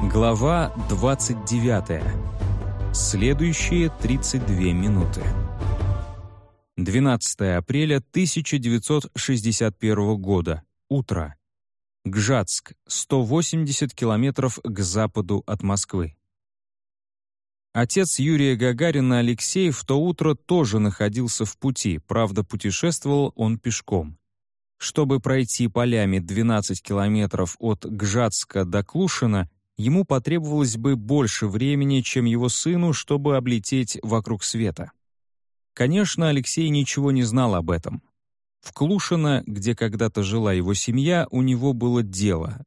Глава 29. Следующие 32 минуты. 12 апреля 1961 года. Утро. Гжатск, 180 километров к западу от Москвы. Отец Юрия Гагарина Алексей в то утро тоже находился в пути, правда, путешествовал он пешком. Чтобы пройти полями 12 километров от Гжатска до Клушина, ему потребовалось бы больше времени, чем его сыну, чтобы облететь вокруг света. Конечно, Алексей ничего не знал об этом. В Клушино, где когда-то жила его семья, у него было дело.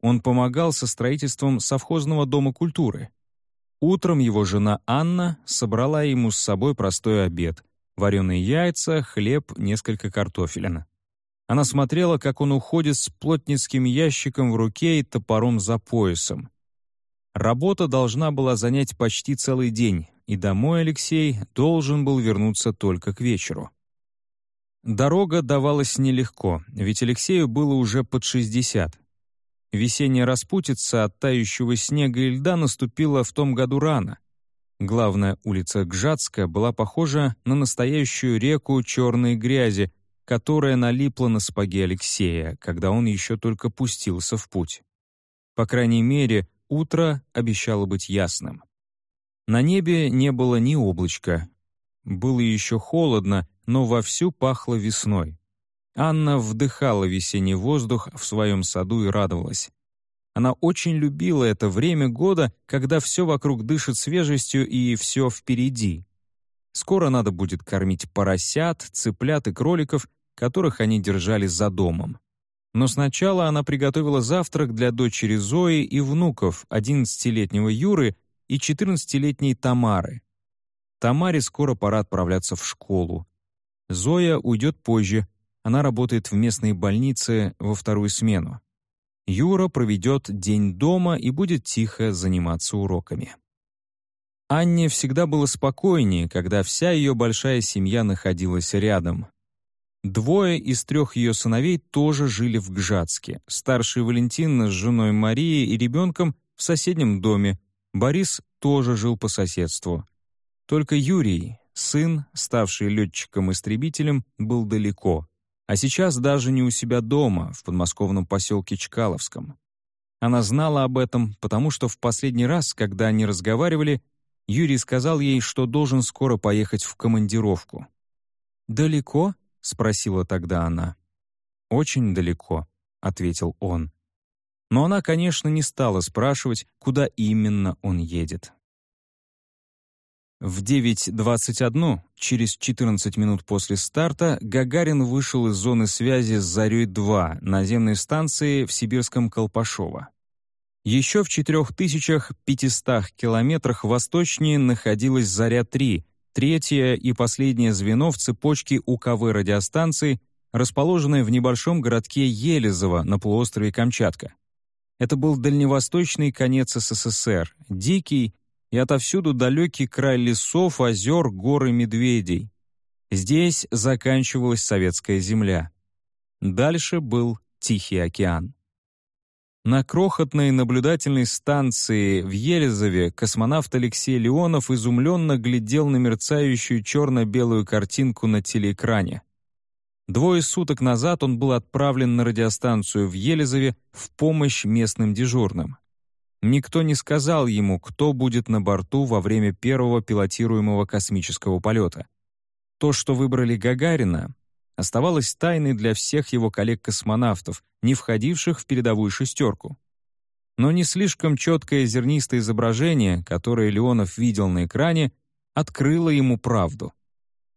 Он помогал со строительством совхозного дома культуры. Утром его жена Анна собрала ему с собой простой обед — вареные яйца, хлеб, несколько картофелин. Она смотрела, как он уходит с плотницким ящиком в руке и топором за поясом. Работа должна была занять почти целый день, и домой Алексей должен был вернуться только к вечеру. Дорога давалась нелегко, ведь Алексею было уже под 60. Весенняя распутица от тающего снега и льда наступила в том году рано. Главная улица Гжатска была похожа на настоящую реку черной грязи, которая налипла на сапоги Алексея, когда он еще только пустился в путь. По крайней мере, Утро обещало быть ясным. На небе не было ни облачка. Было еще холодно, но вовсю пахло весной. Анна вдыхала весенний воздух в своем саду и радовалась. Она очень любила это время года, когда все вокруг дышит свежестью и все впереди. Скоро надо будет кормить поросят, цыплят и кроликов, которых они держали за домом. Но сначала она приготовила завтрак для дочери Зои и внуков, 11-летнего Юры и 14-летней Тамары. Тамаре скоро пора отправляться в школу. Зоя уйдет позже, она работает в местной больнице во вторую смену. Юра проведет день дома и будет тихо заниматься уроками. Анне всегда было спокойнее, когда вся ее большая семья находилась рядом. Двое из трех ее сыновей тоже жили в Гжатске. Старший Валентин с женой Марией и ребенком в соседнем доме. Борис тоже жил по соседству. Только Юрий, сын, ставший летчиком-истребителем, был далеко. А сейчас даже не у себя дома, в подмосковном поселке Чкаловском. Она знала об этом, потому что в последний раз, когда они разговаривали, Юрий сказал ей, что должен скоро поехать в командировку. «Далеко?» — спросила тогда она. «Очень далеко», — ответил он. Но она, конечно, не стала спрашивать, куда именно он едет. В 9.21, через 14 минут после старта, Гагарин вышел из зоны связи с «Зарей-2» наземной станции в сибирском Колпашово. Еще в 4500 километрах восточнее находилась «Заря-3», третье и последнее звено в цепочке УКВ радиостанций, расположенное в небольшом городке Елизово на полуострове Камчатка. Это был дальневосточный конец СССР, дикий и отовсюду далекий край лесов, озер, гор и медведей. Здесь заканчивалась советская земля. Дальше был Тихий океан. На крохотной наблюдательной станции в Елизове космонавт Алексей Леонов изумленно глядел на мерцающую черно-белую картинку на телеэкране. Двое суток назад он был отправлен на радиостанцию в Елизове в помощь местным дежурным. Никто не сказал ему, кто будет на борту во время первого пилотируемого космического полета. То, что выбрали Гагарина, оставалось тайной для всех его коллег-космонавтов, не входивших в передовую шестерку. Но не слишком четкое зернистое изображение, которое Леонов видел на экране, открыло ему правду.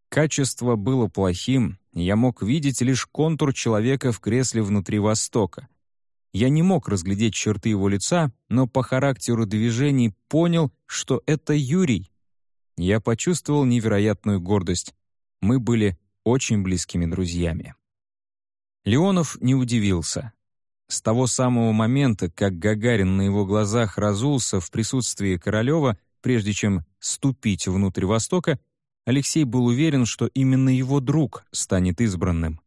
Качество было плохим, я мог видеть лишь контур человека в кресле внутри Востока. Я не мог разглядеть черты его лица, но по характеру движений понял, что это Юрий. Я почувствовал невероятную гордость. Мы были очень близкими друзьями. Леонов не удивился. С того самого момента, как Гагарин на его глазах разулся в присутствии Королева, прежде чем ступить внутрь Востока, Алексей был уверен, что именно его друг станет избранным.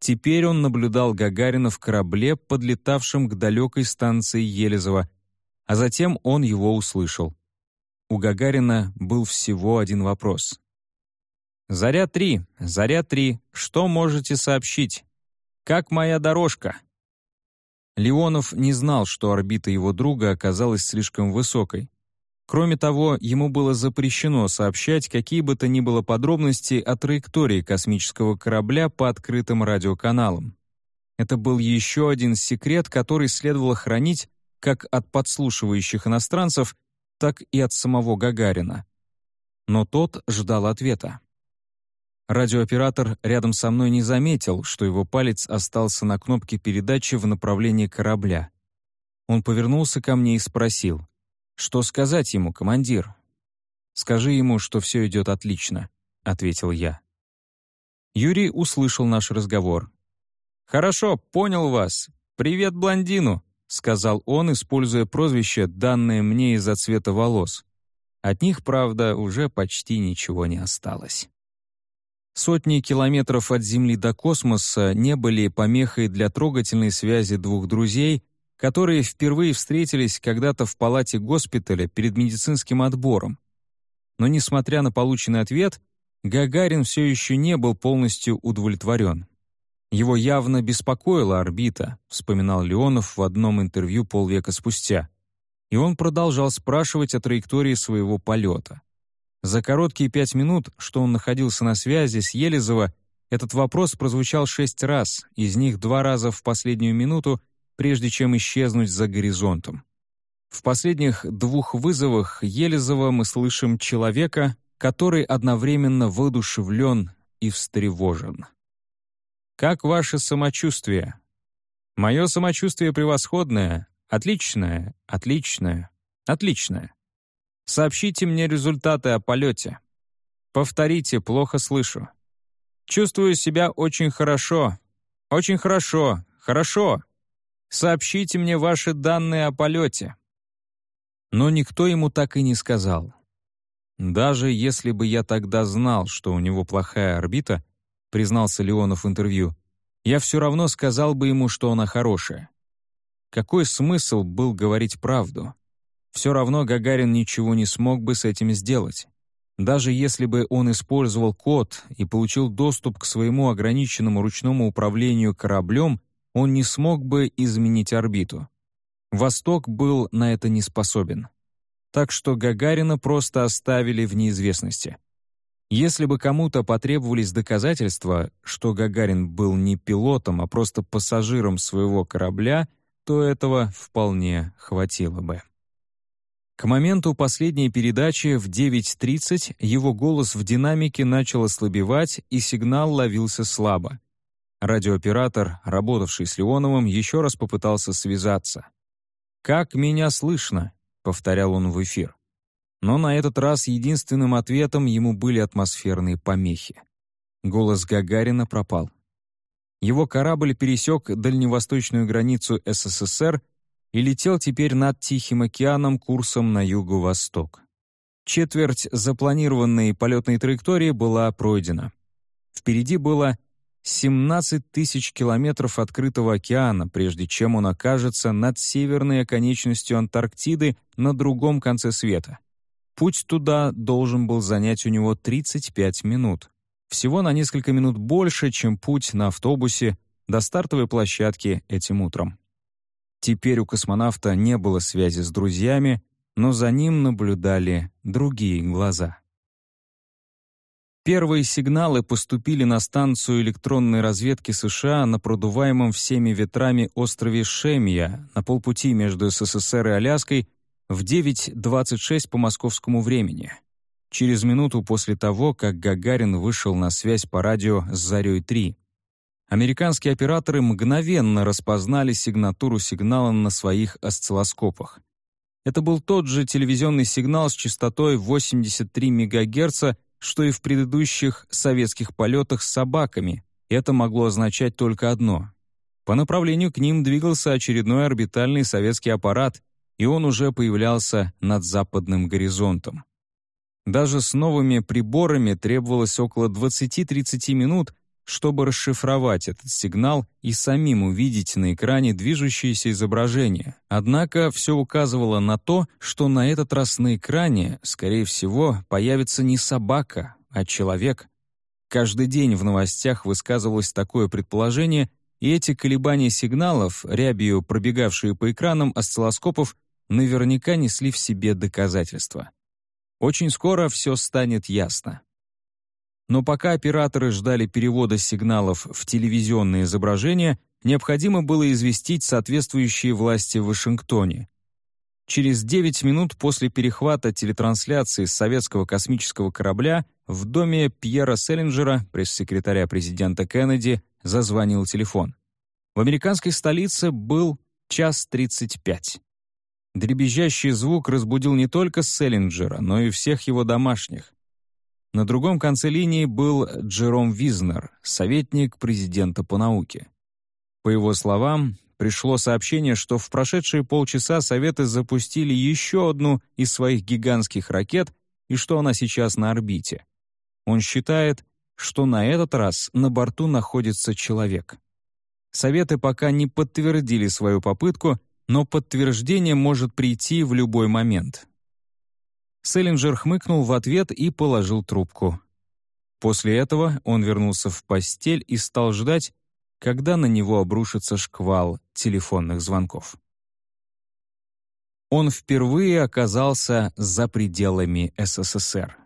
Теперь он наблюдал Гагарина в корабле, подлетавшем к далекой станции Елизово, А затем он его услышал. У Гагарина был всего один вопрос. «Заря-3, Заря-3, что можете сообщить? Как моя дорожка?» Леонов не знал, что орбита его друга оказалась слишком высокой. Кроме того, ему было запрещено сообщать какие бы то ни было подробности о траектории космического корабля по открытым радиоканалам. Это был еще один секрет, который следовало хранить как от подслушивающих иностранцев, так и от самого Гагарина. Но тот ждал ответа. Радиооператор рядом со мной не заметил, что его палец остался на кнопке передачи в направлении корабля. Он повернулся ко мне и спросил — «Что сказать ему, командир?» «Скажи ему, что все идет отлично», — ответил я. Юрий услышал наш разговор. «Хорошо, понял вас. Привет блондину», — сказал он, используя прозвище, данное мне из-за цвета волос. От них, правда, уже почти ничего не осталось. Сотни километров от Земли до космоса не были помехой для трогательной связи двух друзей, которые впервые встретились когда-то в палате госпиталя перед медицинским отбором. Но, несмотря на полученный ответ, Гагарин все еще не был полностью удовлетворен. Его явно беспокоила орбита, вспоминал Леонов в одном интервью полвека спустя. И он продолжал спрашивать о траектории своего полета. За короткие пять минут, что он находился на связи с Елизово, этот вопрос прозвучал шесть раз, из них два раза в последнюю минуту прежде чем исчезнуть за горизонтом. В последних двух вызовах Елизова мы слышим человека, который одновременно воодушевлен и встревожен. «Как ваше самочувствие?» «Мое самочувствие превосходное, отличное, отличное, отличное. Сообщите мне результаты о полете. Повторите, плохо слышу. Чувствую себя очень хорошо, очень хорошо, хорошо, Сообщите мне ваши данные о полете». Но никто ему так и не сказал. «Даже если бы я тогда знал, что у него плохая орбита», признался Леонов в интервью, я все равно сказал бы ему, что она хорошая. Какой смысл был говорить правду? Все равно Гагарин ничего не смог бы с этим сделать. Даже если бы он использовал код и получил доступ к своему ограниченному ручному управлению кораблем, он не смог бы изменить орбиту. Восток был на это не способен. Так что Гагарина просто оставили в неизвестности. Если бы кому-то потребовались доказательства, что Гагарин был не пилотом, а просто пассажиром своего корабля, то этого вполне хватило бы. К моменту последней передачи в 9.30 его голос в динамике начал ослабевать, и сигнал ловился слабо. Радиооператор, работавший с Леоновым, еще раз попытался связаться. «Как меня слышно?» — повторял он в эфир. Но на этот раз единственным ответом ему были атмосферные помехи. Голос Гагарина пропал. Его корабль пересек дальневосточную границу СССР и летел теперь над Тихим океаном курсом на юго-восток. Четверть запланированной полетной траектории была пройдена. Впереди было 17 тысяч километров открытого океана, прежде чем он окажется над северной оконечностью Антарктиды на другом конце света. Путь туда должен был занять у него 35 минут. Всего на несколько минут больше, чем путь на автобусе до стартовой площадки этим утром. Теперь у космонавта не было связи с друзьями, но за ним наблюдали другие глаза. Первые сигналы поступили на станцию электронной разведки США на продуваемом всеми ветрами острове Шемья на полпути между СССР и Аляской в 9.26 по московскому времени. Через минуту после того, как Гагарин вышел на связь по радио с «Зарей-3». Американские операторы мгновенно распознали сигнатуру сигнала на своих осциллоскопах. Это был тот же телевизионный сигнал с частотой 83 МГц, что и в предыдущих советских полетах с собаками. Это могло означать только одно. По направлению к ним двигался очередной орбитальный советский аппарат, и он уже появлялся над западным горизонтом. Даже с новыми приборами требовалось около 20-30 минут, чтобы расшифровать этот сигнал и самим увидеть на экране движущееся изображение. Однако все указывало на то, что на этот раз на экране, скорее всего, появится не собака, а человек. Каждый день в новостях высказывалось такое предположение, и эти колебания сигналов, рябью пробегавшие по экранам осциллоскопов, наверняка несли в себе доказательства. Очень скоро все станет ясно. Но пока операторы ждали перевода сигналов в телевизионные изображения, необходимо было известить соответствующие власти в Вашингтоне. Через 9 минут после перехвата телетрансляции с советского космического корабля в доме Пьера Селлинджера, пресс-секретаря президента Кеннеди, зазвонил телефон. В американской столице был час 35. Дребезжащий звук разбудил не только Селлинджера, но и всех его домашних. На другом конце линии был Джером Визнер, советник президента по науке. По его словам, пришло сообщение, что в прошедшие полчаса Советы запустили еще одну из своих гигантских ракет и что она сейчас на орбите. Он считает, что на этот раз на борту находится человек. Советы пока не подтвердили свою попытку, но подтверждение может прийти в любой момент. Селлинджер хмыкнул в ответ и положил трубку. После этого он вернулся в постель и стал ждать, когда на него обрушится шквал телефонных звонков. Он впервые оказался за пределами СССР.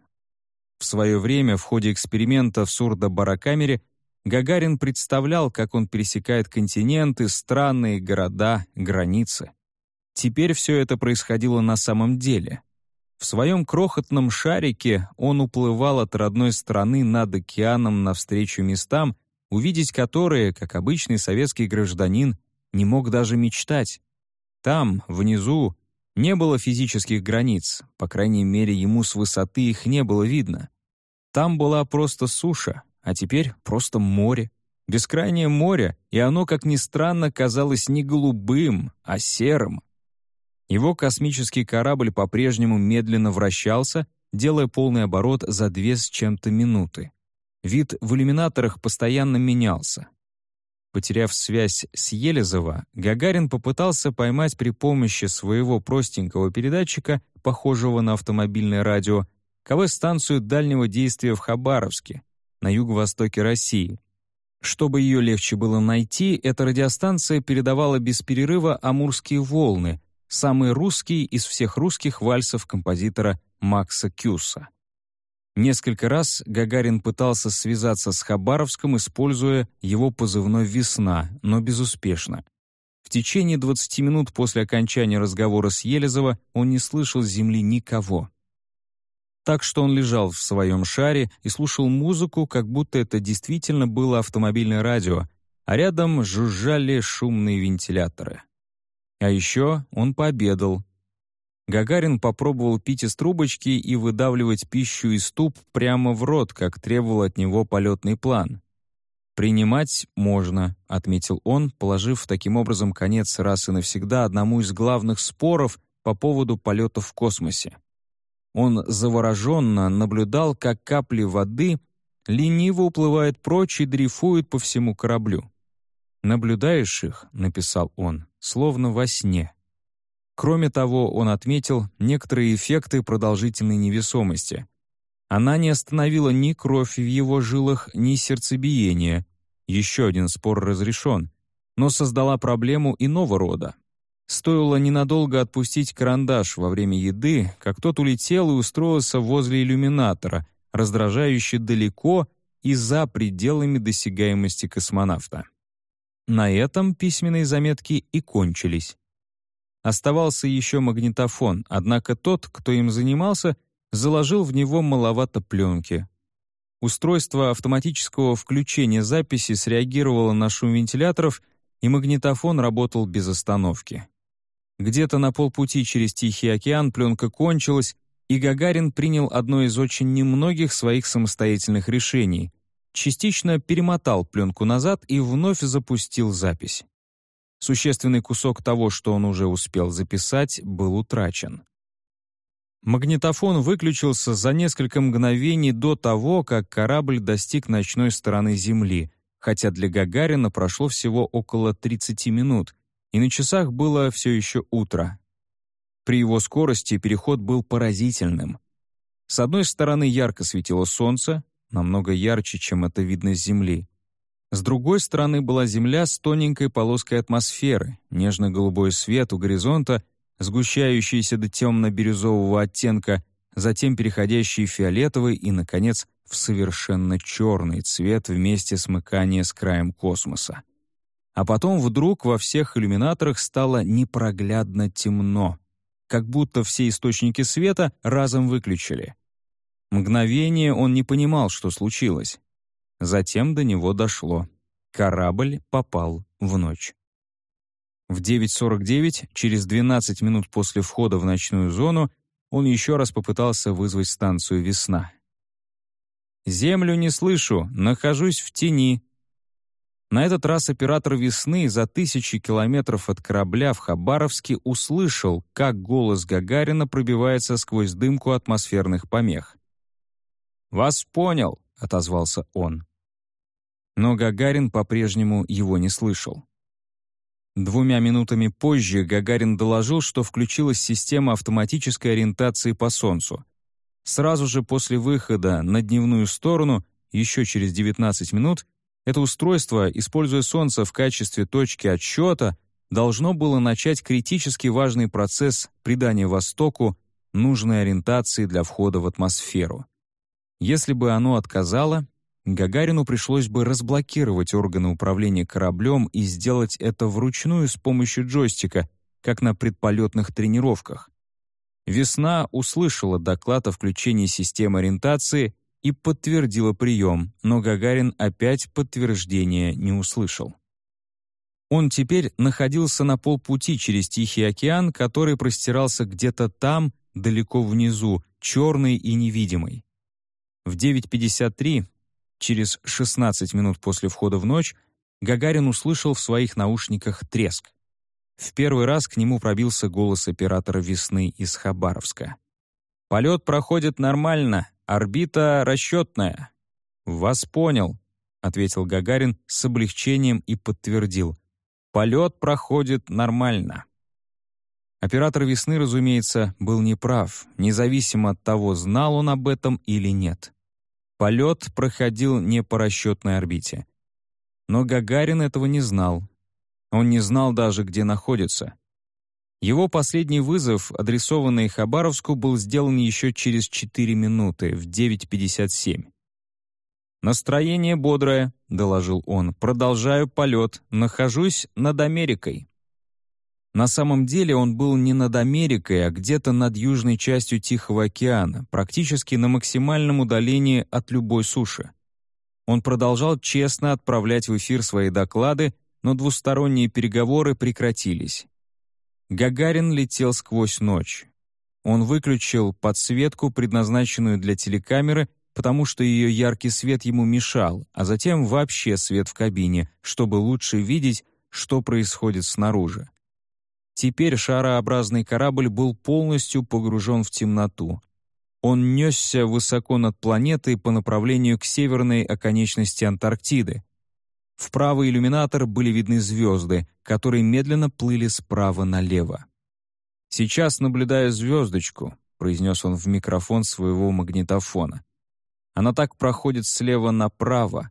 В свое время в ходе эксперимента в сурдо-барокамере Гагарин представлял, как он пересекает континенты, страны, города, границы. Теперь все это происходило на самом деле. В своем крохотном шарике он уплывал от родной страны над океаном навстречу местам, увидеть которые, как обычный советский гражданин, не мог даже мечтать. Там, внизу, не было физических границ, по крайней мере, ему с высоты их не было видно. Там была просто суша, а теперь просто море. Бескрайнее море, и оно, как ни странно, казалось не голубым, а серым. Его космический корабль по-прежнему медленно вращался, делая полный оборот за две с чем-то минуты. Вид в иллюминаторах постоянно менялся. Потеряв связь с Елизово, Гагарин попытался поймать при помощи своего простенького передатчика, похожего на автомобильное радио, КВ-станцию дальнего действия в Хабаровске, на юго-востоке России. Чтобы ее легче было найти, эта радиостанция передавала без перерыва «Амурские волны», самый русский из всех русских вальсов композитора Макса Кюса. Несколько раз Гагарин пытался связаться с Хабаровском, используя его позывной «Весна», но безуспешно. В течение 20 минут после окончания разговора с Елизово он не слышал с земли никого так что он лежал в своем шаре и слушал музыку, как будто это действительно было автомобильное радио, а рядом жужжали шумные вентиляторы. А еще он пообедал. Гагарин попробовал пить из трубочки и выдавливать пищу из туб прямо в рот, как требовал от него полетный план. «Принимать можно», — отметил он, положив таким образом конец раз и навсегда одному из главных споров по поводу полетов в космосе. Он завороженно наблюдал, как капли воды лениво уплывают прочь и дрейфуют по всему кораблю. «Наблюдаешь их», — написал он, — «словно во сне». Кроме того, он отметил некоторые эффекты продолжительной невесомости. Она не остановила ни кровь в его жилах, ни сердцебиение. Еще один спор разрешен, но создала проблему иного рода. Стоило ненадолго отпустить карандаш во время еды, как тот улетел и устроился возле иллюминатора, раздражающе далеко и за пределами досягаемости космонавта. На этом письменные заметки и кончились. Оставался еще магнитофон, однако тот, кто им занимался, заложил в него маловато пленки. Устройство автоматического включения записи среагировало на шум вентиляторов, и магнитофон работал без остановки. Где-то на полпути через Тихий океан пленка кончилась, и Гагарин принял одно из очень немногих своих самостоятельных решений. Частично перемотал пленку назад и вновь запустил запись. Существенный кусок того, что он уже успел записать, был утрачен. Магнитофон выключился за несколько мгновений до того, как корабль достиг ночной стороны Земли, хотя для Гагарина прошло всего около 30 минут, и на часах было все еще утро. При его скорости переход был поразительным. С одной стороны ярко светило солнце, намного ярче, чем это видно с Земли. С другой стороны была Земля с тоненькой полоской атмосферы, нежно-голубой свет у горизонта сгущающийся до темно-бирюзового оттенка, затем переходящий в фиолетовый и, наконец, в совершенно черный цвет вместе смыкания с краем космоса. А потом вдруг во всех иллюминаторах стало непроглядно темно, как будто все источники света разом выключили. Мгновение он не понимал, что случилось. Затем до него дошло. Корабль попал в ночь. В 9.49, через 12 минут после входа в ночную зону, он еще раз попытался вызвать станцию «Весна». «Землю не слышу, нахожусь в тени». На этот раз оператор «Весны» за тысячи километров от корабля в Хабаровске услышал, как голос Гагарина пробивается сквозь дымку атмосферных помех. «Вас понял», — отозвался он. Но Гагарин по-прежнему его не слышал. Двумя минутами позже Гагарин доложил, что включилась система автоматической ориентации по Солнцу. Сразу же после выхода на дневную сторону, еще через 19 минут, это устройство, используя Солнце в качестве точки отсчета, должно было начать критически важный процесс придания Востоку нужной ориентации для входа в атмосферу. Если бы оно отказало, Гагарину пришлось бы разблокировать органы управления кораблем и сделать это вручную с помощью джойстика, как на предполетных тренировках. «Весна» услышала доклад о включении системы ориентации и подтвердила прием, но Гагарин опять подтверждения не услышал. Он теперь находился на полпути через Тихий океан, который простирался где-то там, далеко внизу, черный и невидимый. В 9.53 Через 16 минут после входа в ночь Гагарин услышал в своих наушниках треск. В первый раз к нему пробился голос оператора «Весны» из Хабаровска. «Полет проходит нормально, орбита расчетная». «Вас понял», — ответил Гагарин с облегчением и подтвердил. «Полет проходит нормально». Оператор «Весны», разумеется, был неправ, независимо от того, знал он об этом или нет. Полет проходил не по расчетной орбите. Но Гагарин этого не знал. Он не знал даже, где находится. Его последний вызов, адресованный Хабаровску, был сделан еще через 4 минуты, в 9.57. «Настроение бодрое», — доложил он. «Продолжаю полет. Нахожусь над Америкой». На самом деле он был не над Америкой, а где-то над южной частью Тихого океана, практически на максимальном удалении от любой суши. Он продолжал честно отправлять в эфир свои доклады, но двусторонние переговоры прекратились. Гагарин летел сквозь ночь. Он выключил подсветку, предназначенную для телекамеры, потому что ее яркий свет ему мешал, а затем вообще свет в кабине, чтобы лучше видеть, что происходит снаружи. Теперь шарообразный корабль был полностью погружен в темноту. Он несся высоко над планетой по направлению к северной оконечности Антарктиды. В правый иллюминатор были видны звезды, которые медленно плыли справа налево. «Сейчас наблюдаю звездочку», — произнес он в микрофон своего магнитофона. «Она так проходит слева направо.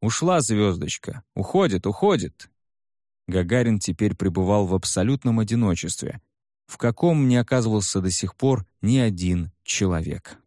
Ушла звездочка. Уходит, уходит. Гагарин теперь пребывал в абсолютном одиночестве, в каком не оказывался до сих пор ни один человек.